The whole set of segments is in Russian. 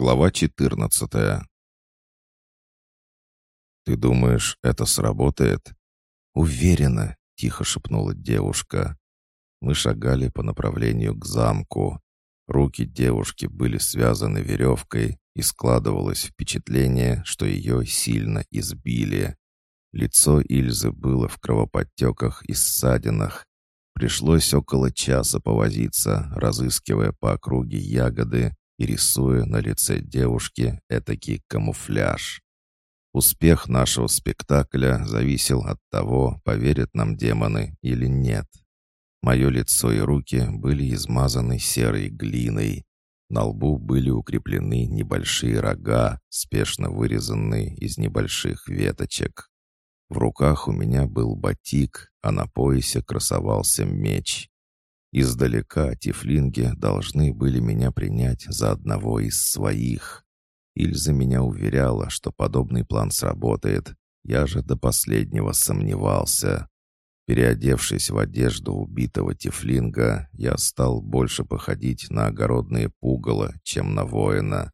Глава 14 «Ты думаешь, это сработает?» «Уверена», — тихо шепнула девушка. Мы шагали по направлению к замку. Руки девушки были связаны веревкой, и складывалось впечатление, что ее сильно избили. Лицо Ильзы было в кровоподтеках и ссадинах. Пришлось около часа повозиться, разыскивая по округе ягоды и рисуя на лице девушки этакий камуфляж. Успех нашего спектакля зависел от того, поверят нам демоны или нет. Мое лицо и руки были измазаны серой глиной. На лбу были укреплены небольшие рога, спешно вырезанные из небольших веточек. В руках у меня был батик, а на поясе красовался меч. Издалека тифлинги должны были меня принять за одного из своих. Ильза меня уверяла, что подобный план сработает. Я же до последнего сомневался. Переодевшись в одежду убитого тифлинга, я стал больше походить на огородные пугало, чем на воина.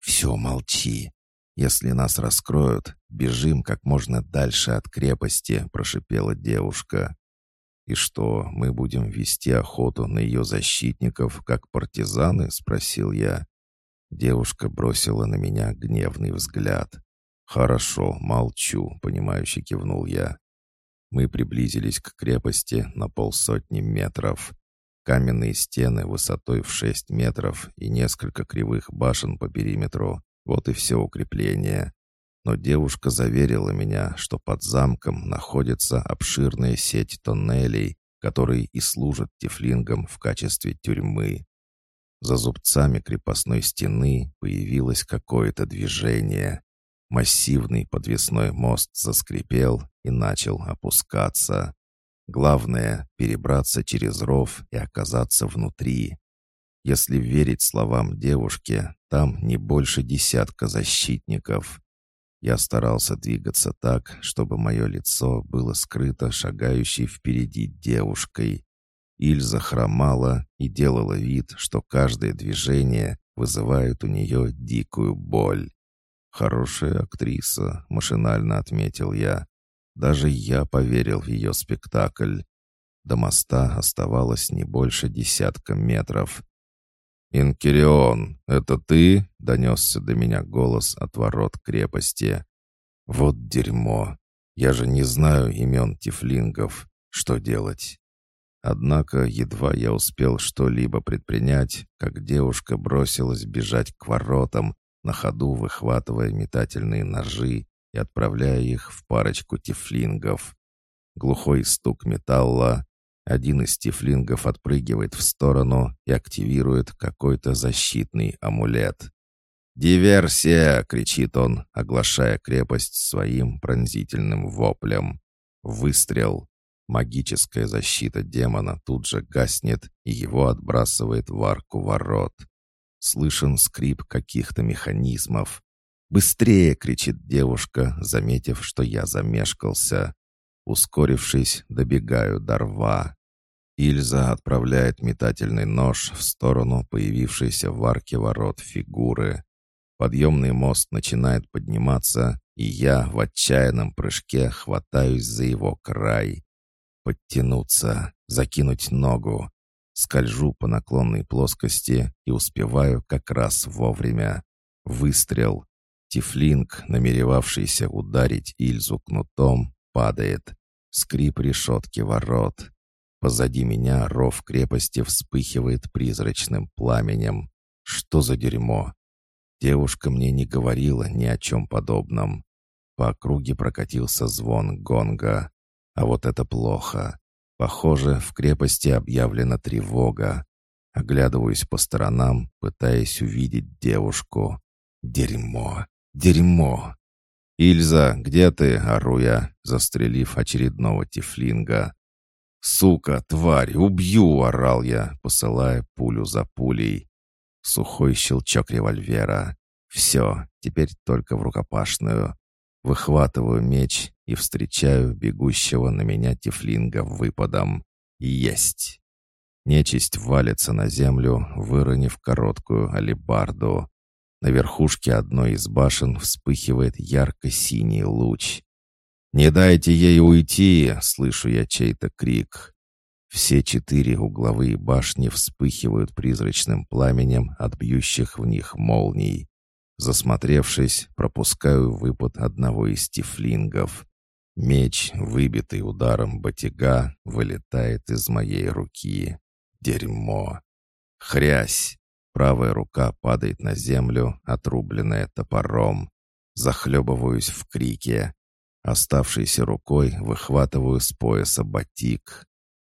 «Все, молчи. Если нас раскроют, бежим как можно дальше от крепости», — прошипела девушка. «И что, мы будем вести охоту на ее защитников, как партизаны?» — спросил я. Девушка бросила на меня гневный взгляд. «Хорошо, молчу», — понимающе кивнул я. Мы приблизились к крепости на полсотни метров. Каменные стены высотой в шесть метров и несколько кривых башен по периметру. Вот и все укрепление но девушка заверила меня, что под замком находится обширная сеть тоннелей, которые и служат тифлингам в качестве тюрьмы. За зубцами крепостной стены появилось какое-то движение. Массивный подвесной мост заскрипел и начал опускаться. Главное — перебраться через ров и оказаться внутри. Если верить словам девушки, там не больше десятка защитников. Я старался двигаться так, чтобы мое лицо было скрыто шагающей впереди девушкой. Ильза хромала и делала вид, что каждое движение вызывает у нее дикую боль. «Хорошая актриса», — машинально отметил я. Даже я поверил в ее спектакль. До моста оставалось не больше десятка метров. «Инкерион, это ты?» — донесся до меня голос от ворот крепости. «Вот дерьмо! Я же не знаю имен тифлингов. Что делать?» Однако едва я успел что-либо предпринять, как девушка бросилась бежать к воротам, на ходу выхватывая метательные ножи и отправляя их в парочку тифлингов. Глухой стук металла, один из тифлингов отпрыгивает в сторону и активирует какой-то защитный амулет. «Диверсия!» — кричит он, оглашая крепость своим пронзительным воплем. Выстрел. Магическая защита демона тут же гаснет, и его отбрасывает в арку ворот. Слышен скрип каких-то механизмов. «Быстрее!» — кричит девушка, заметив, что я замешкался. Ускорившись, добегаю до рва. Ильза отправляет метательный нож в сторону появившейся в арке ворот фигуры. Подъемный мост начинает подниматься, и я в отчаянном прыжке хватаюсь за его край. Подтянуться, закинуть ногу. Скольжу по наклонной плоскости и успеваю как раз вовремя. Выстрел. Тифлинг, намеревавшийся ударить Ильзу кнутом, падает. Скрип решетки ворот. Позади меня ров крепости вспыхивает призрачным пламенем. Что за дерьмо? Девушка мне не говорила ни о чем подобном. По округе прокатился звон гонга. А вот это плохо. Похоже, в крепости объявлена тревога. Оглядываюсь по сторонам, пытаясь увидеть девушку. Дерьмо! Дерьмо! «Ильза, где ты?» — ору я, застрелив очередного тифлинга. «Сука, тварь, убью!» — орал я, посылая пулю за пулей. Сухой щелчок револьвера. «Все, теперь только в рукопашную». Выхватываю меч и встречаю бегущего на меня тифлинга выпадом. Есть! Нечисть валится на землю, выронив короткую алебарду. На верхушке одной из башен вспыхивает ярко-синий луч. «Не дайте ей уйти!» — слышу я чей-то крик. Все четыре угловые башни вспыхивают призрачным пламенем от бьющих в них молний. Засмотревшись, пропускаю выпад одного из тифлингов. Меч, выбитый ударом батяга, вылетает из моей руки. Дерьмо. Хрясь. Правая рука падает на землю, отрубленная топором. Захлебываюсь в крике. Оставшейся рукой выхватываю с пояса батик.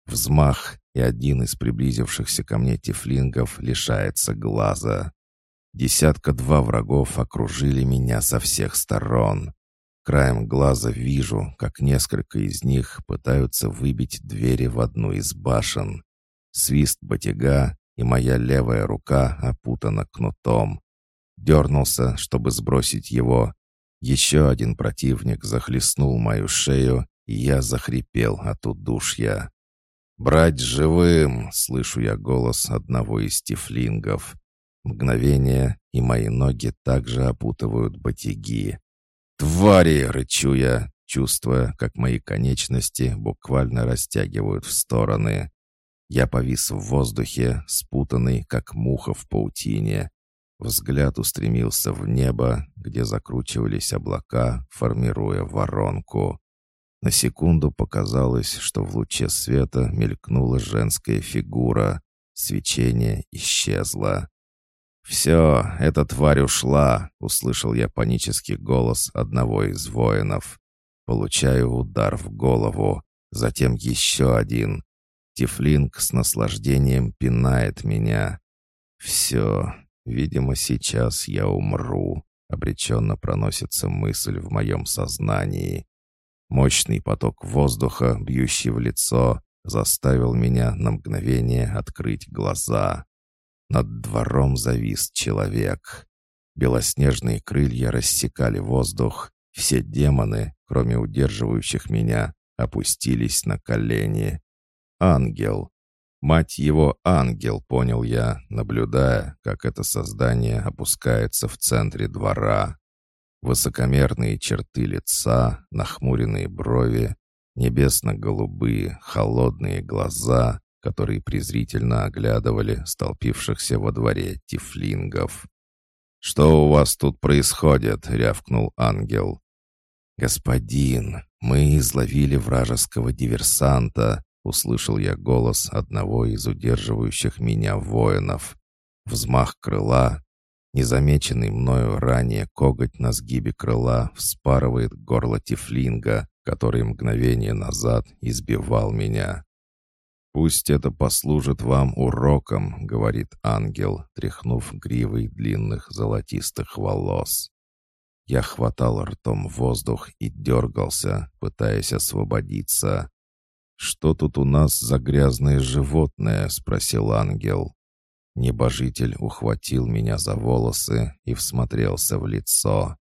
Взмах, и один из приблизившихся ко мне тифлингов лишается глаза. Десятка-два врагов окружили меня со всех сторон. Краем глаза вижу, как несколько из них пытаются выбить двери в одну из башен. Свист батяга, и моя левая рука опутана кнутом. Дернулся, чтобы сбросить его. Еще один противник захлестнул мою шею, и я захрипел от удушья. «Брать живым!» — слышу я голос одного из тифлингов. Мгновение, и мои ноги также опутывают батяги. «Твари!» — рычу я, чувствуя, как мои конечности буквально растягивают в стороны. Я повис в воздухе, спутанный, как муха в паутине. Взгляд устремился в небо, где закручивались облака, формируя воронку. На секунду показалось, что в луче света мелькнула женская фигура. Свечение исчезло. «Все, эта тварь ушла!» — услышал я панический голос одного из воинов. Получаю удар в голову, затем еще один. Тифлинг с наслаждением пинает меня. «Все, видимо, сейчас я умру», — обреченно проносится мысль в моем сознании. Мощный поток воздуха, бьющий в лицо, заставил меня на мгновение открыть глаза. Над двором завис человек. Белоснежные крылья рассекали воздух. Все демоны, кроме удерживающих меня, опустились на колени. Ангел. Мать его ангел, понял я, наблюдая, как это создание опускается в центре двора. Высокомерные черты лица, нахмуренные брови, небесно-голубые, холодные глаза, которые презрительно оглядывали столпившихся во дворе тифлингов. «Что у вас тут происходит?» — рявкнул ангел. «Господин, мы изловили вражеского диверсанта», — услышал я голос одного из удерживающих меня воинов. Взмах крыла. Незамеченный мною ранее коготь на сгибе крыла вспарывает горло тифлинга, который мгновение назад избивал меня. «Пусть это послужит вам уроком», — говорит ангел, тряхнув гривой длинных золотистых волос. Я хватал ртом воздух и дергался, пытаясь освободиться. «Что тут у нас за грязное животное?» — спросил ангел. Небожитель ухватил меня за волосы и всмотрелся в лицо.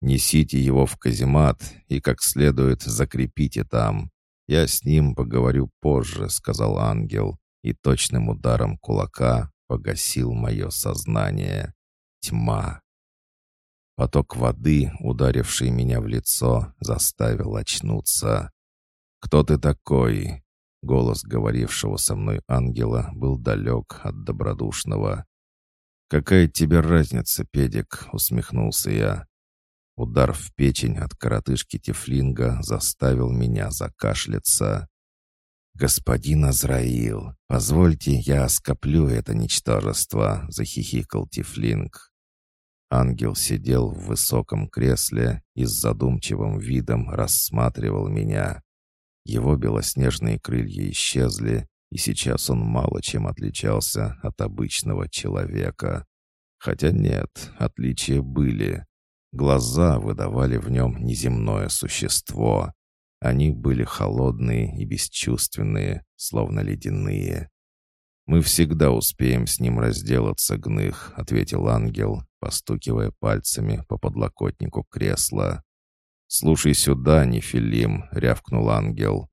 «Несите его в каземат и как следует закрепите там. «Я с ним поговорю позже», — сказал ангел, и точным ударом кулака погасил мое сознание. Тьма. Поток воды, ударивший меня в лицо, заставил очнуться. «Кто ты такой?» Голос говорившего со мной ангела был далек от добродушного. «Какая тебе разница, педик?» — усмехнулся я. Удар в печень от коротышки Тефлинга заставил меня закашляться. «Господин Азраил, позвольте, я скоплю это ничтожество», — захихикал Тифлинг. Ангел сидел в высоком кресле и с задумчивым видом рассматривал меня. Его белоснежные крылья исчезли, и сейчас он мало чем отличался от обычного человека. Хотя нет, отличия были. Глаза выдавали в нем неземное существо. Они были холодные и бесчувственные, словно ледяные. «Мы всегда успеем с ним разделаться, Гных», — ответил ангел, постукивая пальцами по подлокотнику кресла. «Слушай сюда, Нефилим», — рявкнул ангел.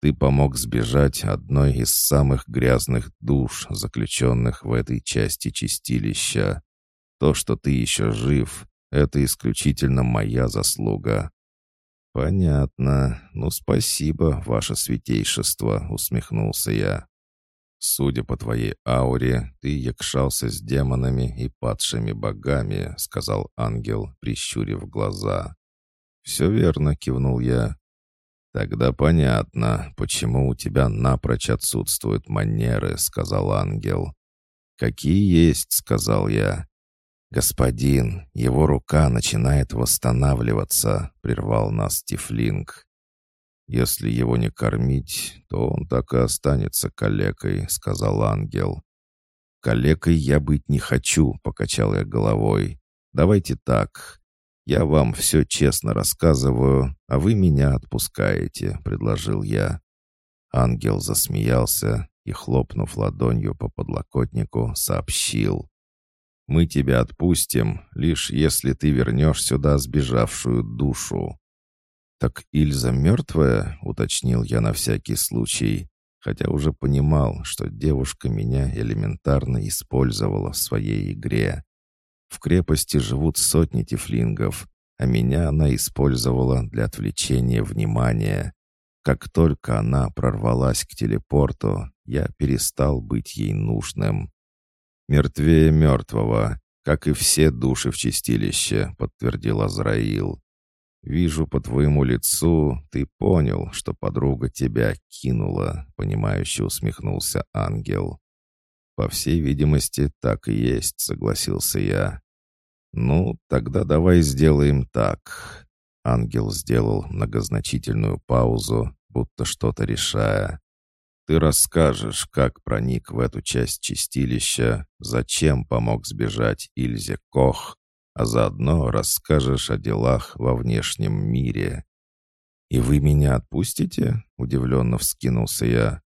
«Ты помог сбежать одной из самых грязных душ, заключенных в этой части чистилища. То, что ты еще жив, это исключительно моя заслуга». «Понятно. Ну, спасибо, ваше святейшество», — усмехнулся я. «Судя по твоей ауре, ты якшался с демонами и падшими богами», — сказал ангел, прищурив глаза. «Все верно», — кивнул я. «Тогда понятно, почему у тебя напрочь отсутствуют манеры», — сказал ангел. «Какие есть», — сказал я. «Господин, его рука начинает восстанавливаться», — прервал нас Тифлинг. «Если его не кормить, то он так и останется калекой», — сказал ангел. «Калекой я быть не хочу», — покачал я головой. «Давайте так. Я вам все честно рассказываю, а вы меня отпускаете», — предложил я. Ангел засмеялся и, хлопнув ладонью по подлокотнику, сообщил. «Мы тебя отпустим, лишь если ты вернешь сюда сбежавшую душу». «Так Ильза мертвая?» — уточнил я на всякий случай, хотя уже понимал, что девушка меня элементарно использовала в своей игре. В крепости живут сотни тифлингов, а меня она использовала для отвлечения внимания. Как только она прорвалась к телепорту, я перестал быть ей нужным. «Мертвее мертвого, как и все души в чистилище», — подтвердил Азраил. «Вижу по твоему лицу, ты понял, что подруга тебя кинула», — понимающе усмехнулся ангел. «По всей видимости, так и есть», — согласился я. «Ну, тогда давай сделаем так». Ангел сделал многозначительную паузу, будто что-то решая. «Ты расскажешь, как проник в эту часть чистилища, зачем помог сбежать Ильзе Кох, а заодно расскажешь о делах во внешнем мире». «И вы меня отпустите?» — удивленно вскинулся я.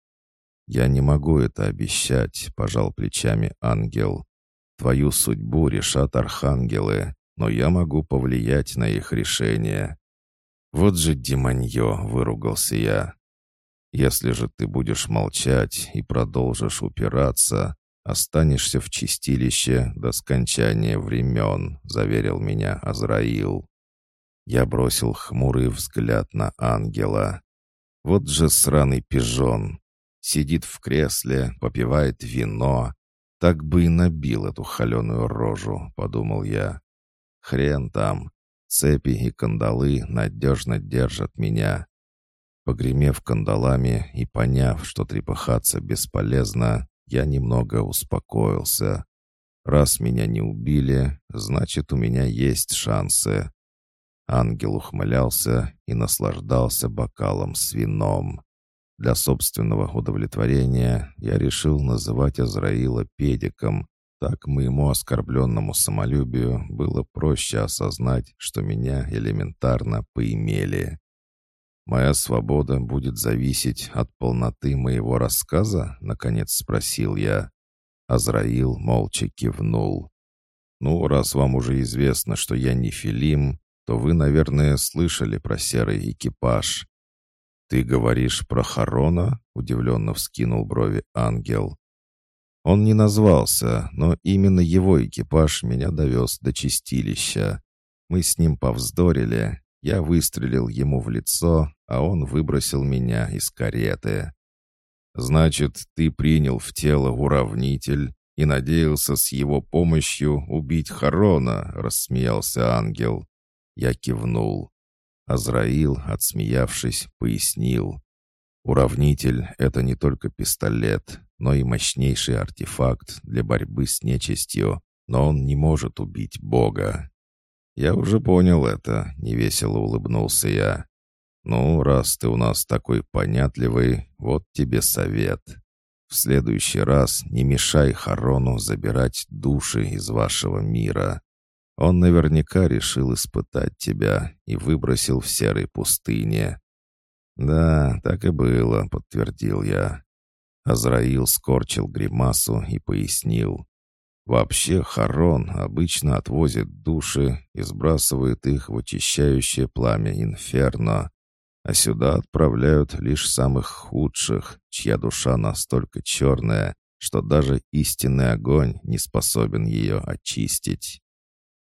«Я не могу это обещать», — пожал плечами ангел. «Твою судьбу решат архангелы, но я могу повлиять на их решение». «Вот же демонье!» — выругался я. «Если же ты будешь молчать и продолжишь упираться, «Останешься в чистилище до скончания времен», — заверил меня Азраил. Я бросил хмурый взгляд на ангела. Вот же сраный пижон. Сидит в кресле, попивает вино. Так бы и набил эту холеную рожу, подумал я. Хрен там. Цепи и кандалы надежно держат меня. Погремев кандалами и поняв, что трепыхаться бесполезно, я немного успокоился. Раз меня не убили, значит, у меня есть шансы. Ангел ухмылялся и наслаждался бокалом с вином. Для собственного удовлетворения я решил называть Азраила педиком. Так моему оскорбленному самолюбию было проще осознать, что меня элементарно поимели. «Моя свобода будет зависеть от полноты моего рассказа?» — наконец спросил я. Азраил молча кивнул. «Ну, раз вам уже известно, что я не Филим, то вы, наверное, слышали про серый экипаж». «Ты говоришь про Харона?» — удивленно вскинул брови ангел. Он не назвался, но именно его экипаж меня довез до чистилища. Мы с ним повздорили, я выстрелил ему в лицо, а он выбросил меня из кареты. «Значит, ты принял в тело уравнитель и надеялся с его помощью убить Харона?» — рассмеялся ангел. Я кивнул. Азраил, отсмеявшись, пояснил. «Уравнитель — это не только пистолет, но и мощнейший артефакт для борьбы с нечистью, но он не может убить Бога. «Я уже понял это», — невесело улыбнулся я. «Ну, раз ты у нас такой понятливый, вот тебе совет. В следующий раз не мешай Харону забирать души из вашего мира. Он наверняка решил испытать тебя и выбросил в серой пустыне». «Да, так и было», — подтвердил я. Азраил скорчил гримасу и пояснил. Вообще Харон обычно отвозит души и сбрасывает их в очищающее пламя инферно, а сюда отправляют лишь самых худших, чья душа настолько черная, что даже истинный огонь не способен ее очистить.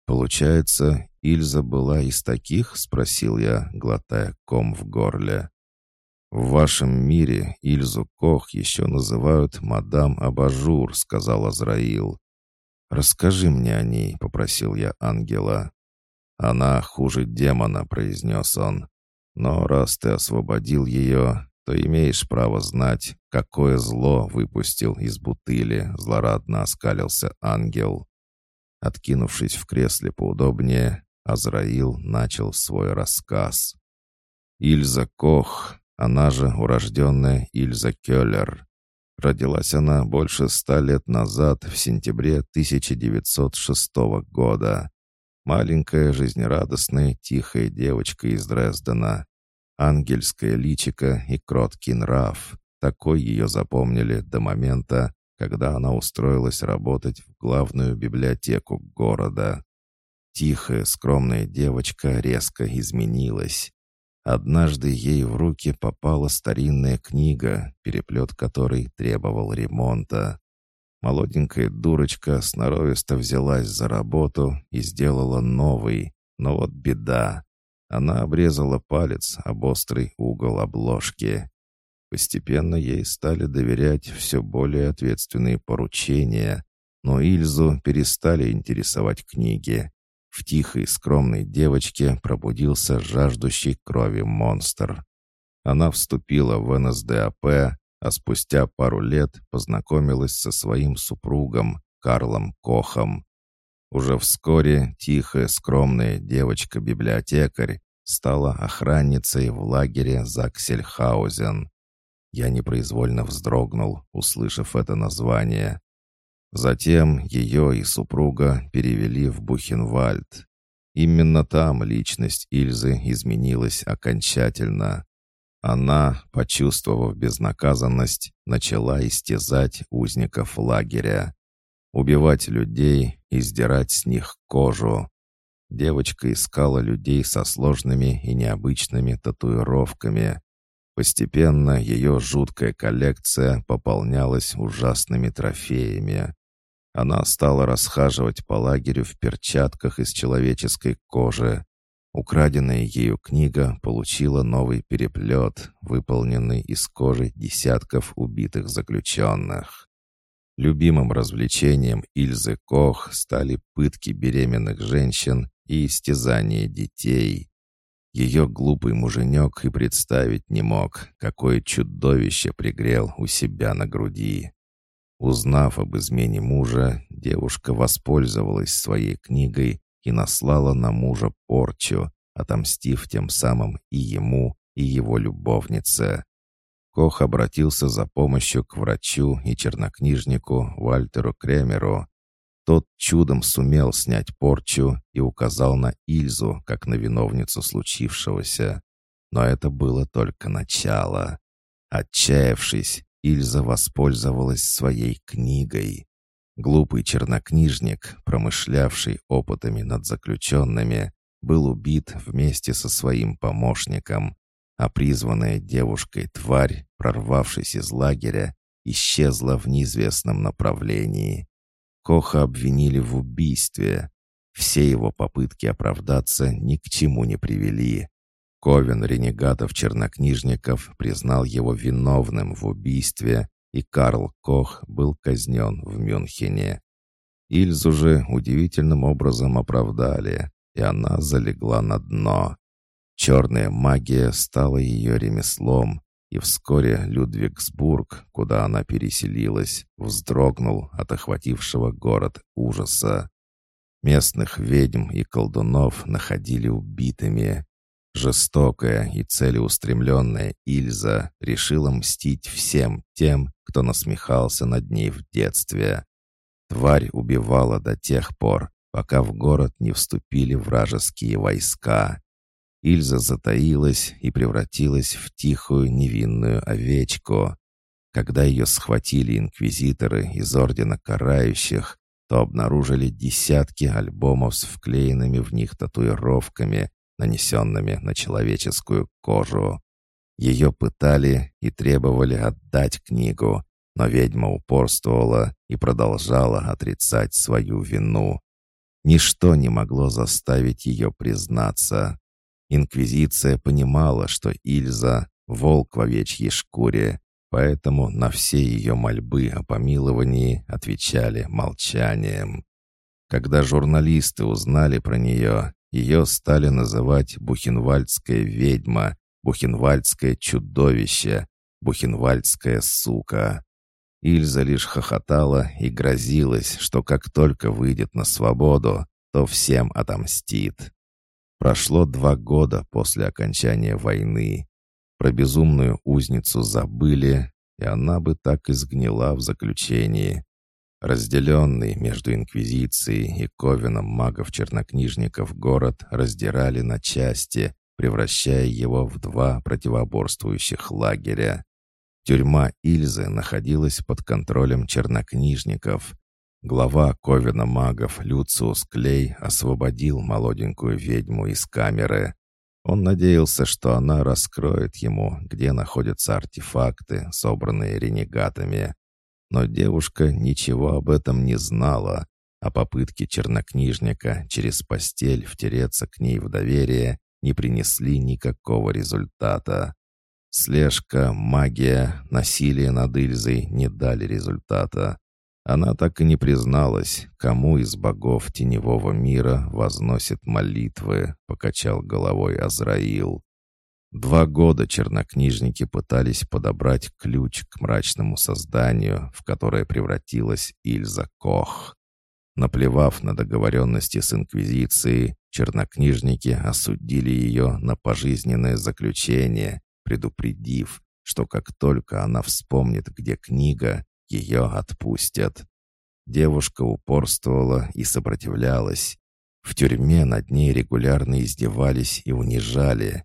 «Получается, Ильза была из таких?» — спросил я, глотая ком в горле. «В вашем мире Ильзу Кох еще называют мадам Абажур», — сказал Азраил. «Расскажи мне о ней», — попросил я ангела. «Она хуже демона», — произнес он. «Но раз ты освободил ее, то имеешь право знать, какое зло выпустил из бутыли», — злорадно оскалился ангел. Откинувшись в кресле поудобнее, Азраил начал свой рассказ. Ильза Кох, она же урожденная Ильза Келлер. Родилась она больше ста лет назад, в сентябре 1906 года. Маленькая, жизнерадостная, тихая девочка из Дрездена. Ангельское личико и кроткий нрав. Такой ее запомнили до момента, когда она устроилась работать в главную библиотеку города. Тихая, скромная девочка резко изменилась. Однажды ей в руки попала старинная книга, переплет которой требовал ремонта. Молоденькая дурочка сноровисто взялась за работу и сделала новый, но вот беда. Она обрезала палец об острый угол обложки. Постепенно ей стали доверять все более ответственные поручения, но Ильзу перестали интересовать книги. В тихой, скромной девочке пробудился жаждущий крови монстр. Она вступила в НСДАП, а спустя пару лет познакомилась со своим супругом Карлом Кохом. Уже вскоре тихая, скромная девочка-библиотекарь стала охранницей в лагере Заксельхаузен. Я непроизвольно вздрогнул, услышав это название. Затем ее и супруга перевели в Бухенвальд. Именно там личность Ильзы изменилась окончательно. Она, почувствовав безнаказанность, начала истязать узников лагеря. Убивать людей и сдирать с них кожу. Девочка искала людей со сложными и необычными татуировками. Постепенно ее жуткая коллекция пополнялась ужасными трофеями. Она стала расхаживать по лагерю в перчатках из человеческой кожи. Украденная ею книга получила новый переплет, выполненный из кожи десятков убитых заключенных. Любимым развлечением Ильзы Кох стали пытки беременных женщин и истязание детей. Ее глупый муженек и представить не мог, какое чудовище пригрел у себя на груди. Узнав об измене мужа, девушка воспользовалась своей книгой и наслала на мужа порчу, отомстив тем самым и ему, и его любовнице. Кох обратился за помощью к врачу и чернокнижнику Вальтеру Кремеру, тот чудом сумел снять порчу и указал на Ильзу, как на виновницу случившегося. Но это было только начало. Отчаявшись, Ильза воспользовалась своей книгой. Глупый чернокнижник, промышлявший опытами над заключенными, был убит вместе со своим помощником, а призванная девушкой тварь, прорвавшись из лагеря, исчезла в неизвестном направлении. Коха обвинили в убийстве. Все его попытки оправдаться ни к чему не привели. Ковен ренегатов-чернокнижников признал его виновным в убийстве, и Карл Кох был казнен в Мюнхене. Ильзу же удивительным образом оправдали, и она залегла на дно. Черная магия стала ее ремеслом, и вскоре Людвигсбург, куда она переселилась, вздрогнул от охватившего город ужаса. Местных ведьм и колдунов находили убитыми. Жестокая и целеустремленная Ильза решила мстить всем тем, кто насмехался над ней в детстве. Тварь убивала до тех пор, пока в город не вступили вражеские войска. Ильза затаилась и превратилась в тихую невинную овечку. Когда ее схватили инквизиторы из Ордена Карающих, то обнаружили десятки альбомов с вклеенными в них татуировками, нанесенными на человеческую кожу. Ее пытали и требовали отдать книгу, Но ведьма упорствовала и продолжала отрицать свою вину. Ничто не могло заставить ее признаться. Инквизиция понимала, что Ильза — волк в овечьей шкуре, поэтому на все ее мольбы о помиловании отвечали молчанием. Когда журналисты узнали про нее, ее стали называть «бухенвальдская ведьма», «бухенвальдское чудовище», «бухенвальдская сука». Ильза лишь хохотала и грозилась, что как только выйдет на свободу, то всем отомстит. Прошло два года после окончания войны. Про безумную узницу забыли, и она бы так и сгнила в заключении. Разделенный между Инквизицией и Ковеном магов-чернокнижников город раздирали на части, превращая его в два противоборствующих лагеря. Тюрьма Ильзы находилась под контролем чернокнижников. Глава Ковена магов Люциус Клей освободил молоденькую ведьму из камеры. Он надеялся, что она раскроет ему, где находятся артефакты, собранные ренегатами. Но девушка ничего об этом не знала, а попытки чернокнижника через постель втереться к ней в доверие не принесли никакого результата. Слежка, магия, насилие над Ильзой не дали результата. Она так и не призналась, кому из богов теневого мира возносит молитвы, покачал головой Азраил. Два года чернокнижники пытались подобрать ключ к мрачному созданию, в которое превратилась Ильза Кох. Наплевав на договоренности с Инквизицией, чернокнижники осудили ее на пожизненное заключение, предупредив, что как только она вспомнит, где книга, ее отпустят. Девушка упорствовала и сопротивлялась. В тюрьме над ней регулярно издевались и унижали.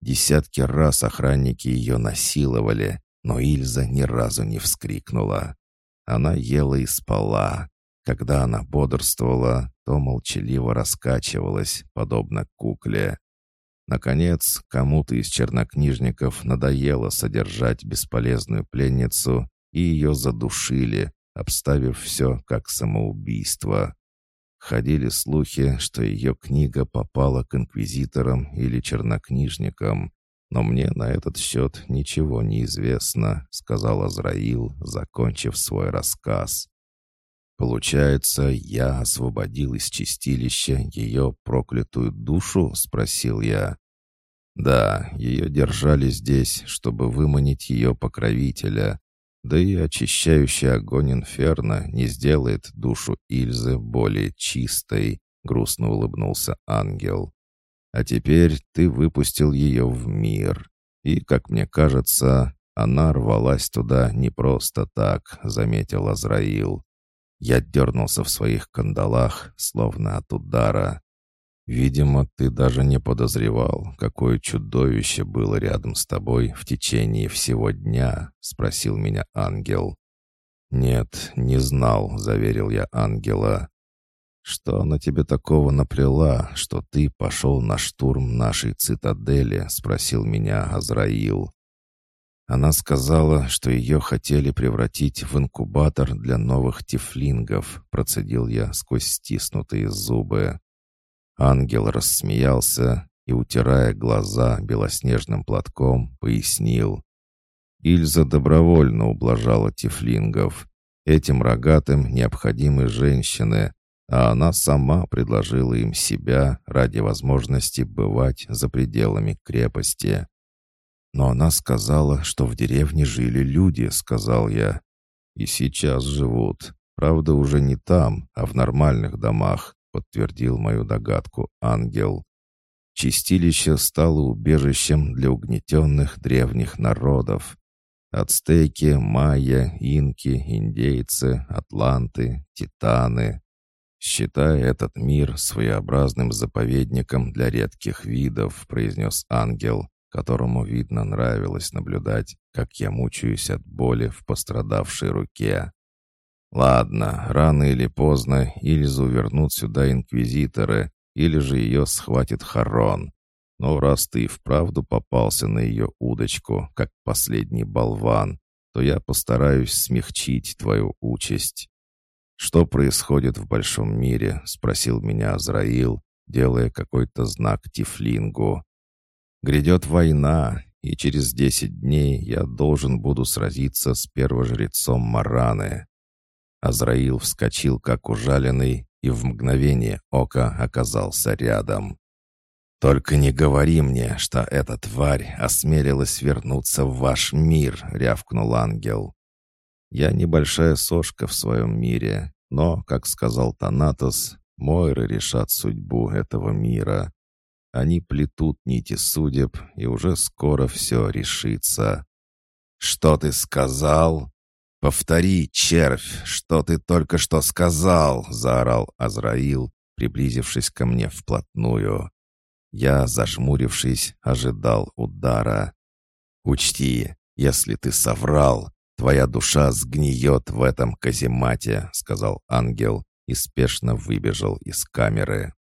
Десятки раз охранники ее насиловали, но Ильза ни разу не вскрикнула. Она ела и спала. Когда она бодрствовала, то молчаливо раскачивалась, подобно кукле. Наконец, кому-то из чернокнижников надоело содержать бесполезную пленницу, и ее задушили, обставив все как самоубийство. Ходили слухи, что ее книга попала к инквизиторам или чернокнижникам, но мне на этот счет ничего не известно», — сказал Азраил, закончив свой рассказ. «Получается, я освободил из чистилища ее проклятую душу?» — спросил я. «Да, ее держали здесь, чтобы выманить ее покровителя, да и очищающий огонь инферно не сделает душу Ильзы более чистой», — грустно улыбнулся ангел. «А теперь ты выпустил ее в мир, и, как мне кажется, она рвалась туда не просто так», — заметил Азраил. Я дернулся в своих кандалах, словно от удара. Видимо, ты даже не подозревал, какое чудовище было рядом с тобой в течение всего дня, спросил меня ангел. Нет, не знал, заверил я ангела. Что она тебе такого наплела, что ты пошел на штурм нашей цитадели, спросил меня Азраил. Она сказала, что ее хотели превратить в инкубатор для новых тифлингов, процедил я сквозь стиснутые зубы. Ангел рассмеялся и, утирая глаза белоснежным платком, пояснил. Ильза добровольно ублажала тифлингов. Этим рогатым необходимы женщины, а она сама предложила им себя ради возможности бывать за пределами крепости. «Но она сказала, что в деревне жили люди», — сказал я. «И сейчас живут. Правда, уже не там, а в нормальных домах подтвердил мою догадку ангел. Чистилище стало убежищем для угнетенных древних народов. Ацтеки, майя, инки, индейцы, атланты, титаны. Считай этот мир своеобразным заповедником для редких видов, произнес ангел, которому, видно, нравилось наблюдать, как я мучаюсь от боли в пострадавшей руке. Ладно, рано или поздно Ильзу вернут сюда инквизиторы, или же ее схватит Харон. Но раз ты и вправду попался на ее удочку, как последний болван, то я постараюсь смягчить твою участь. «Что происходит в большом мире?» — спросил меня Азраил, делая какой-то знак Тифлингу. «Грядет война, и через десять дней я должен буду сразиться с первожрецом Мараны». Азраил вскочил, как ужаленный, и в мгновение ока оказался рядом. «Только не говори мне, что эта тварь осмелилась вернуться в ваш мир», — рявкнул ангел. «Я небольшая сошка в своем мире, но, как сказал Танатос, Мойры решат судьбу этого мира. Они плетут нити судеб, и уже скоро все решится». «Что ты сказал?» «Повтори, червь, что ты только что сказал!» — заорал Азраил, приблизившись ко мне вплотную. Я, зажмурившись, ожидал удара. «Учти, если ты соврал, твоя душа сгниет в этом каземате», — сказал ангел и спешно выбежал из камеры.